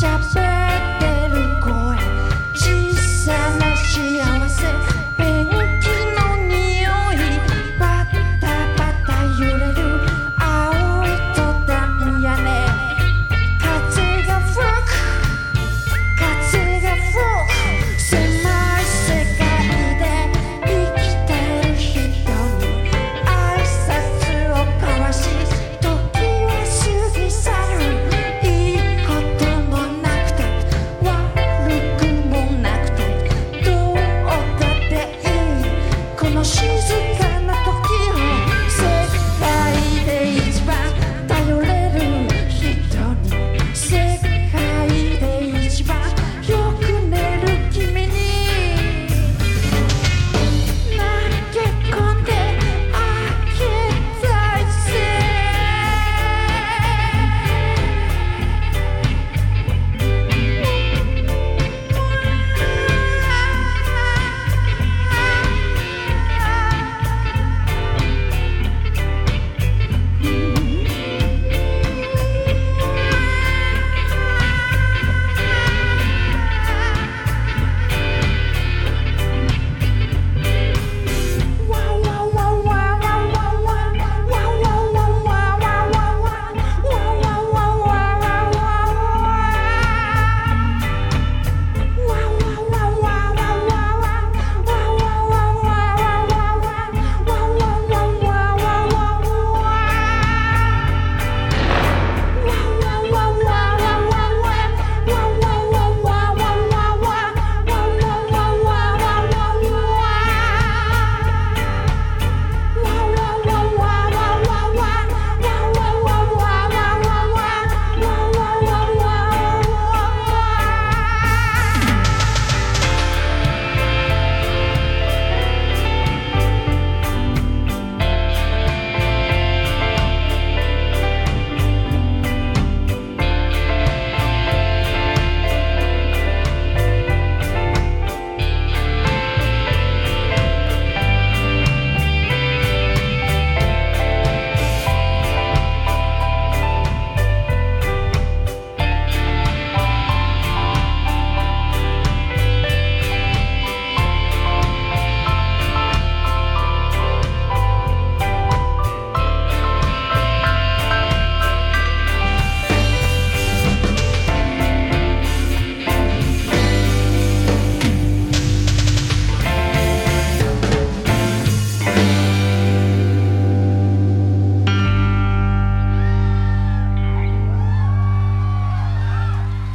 shops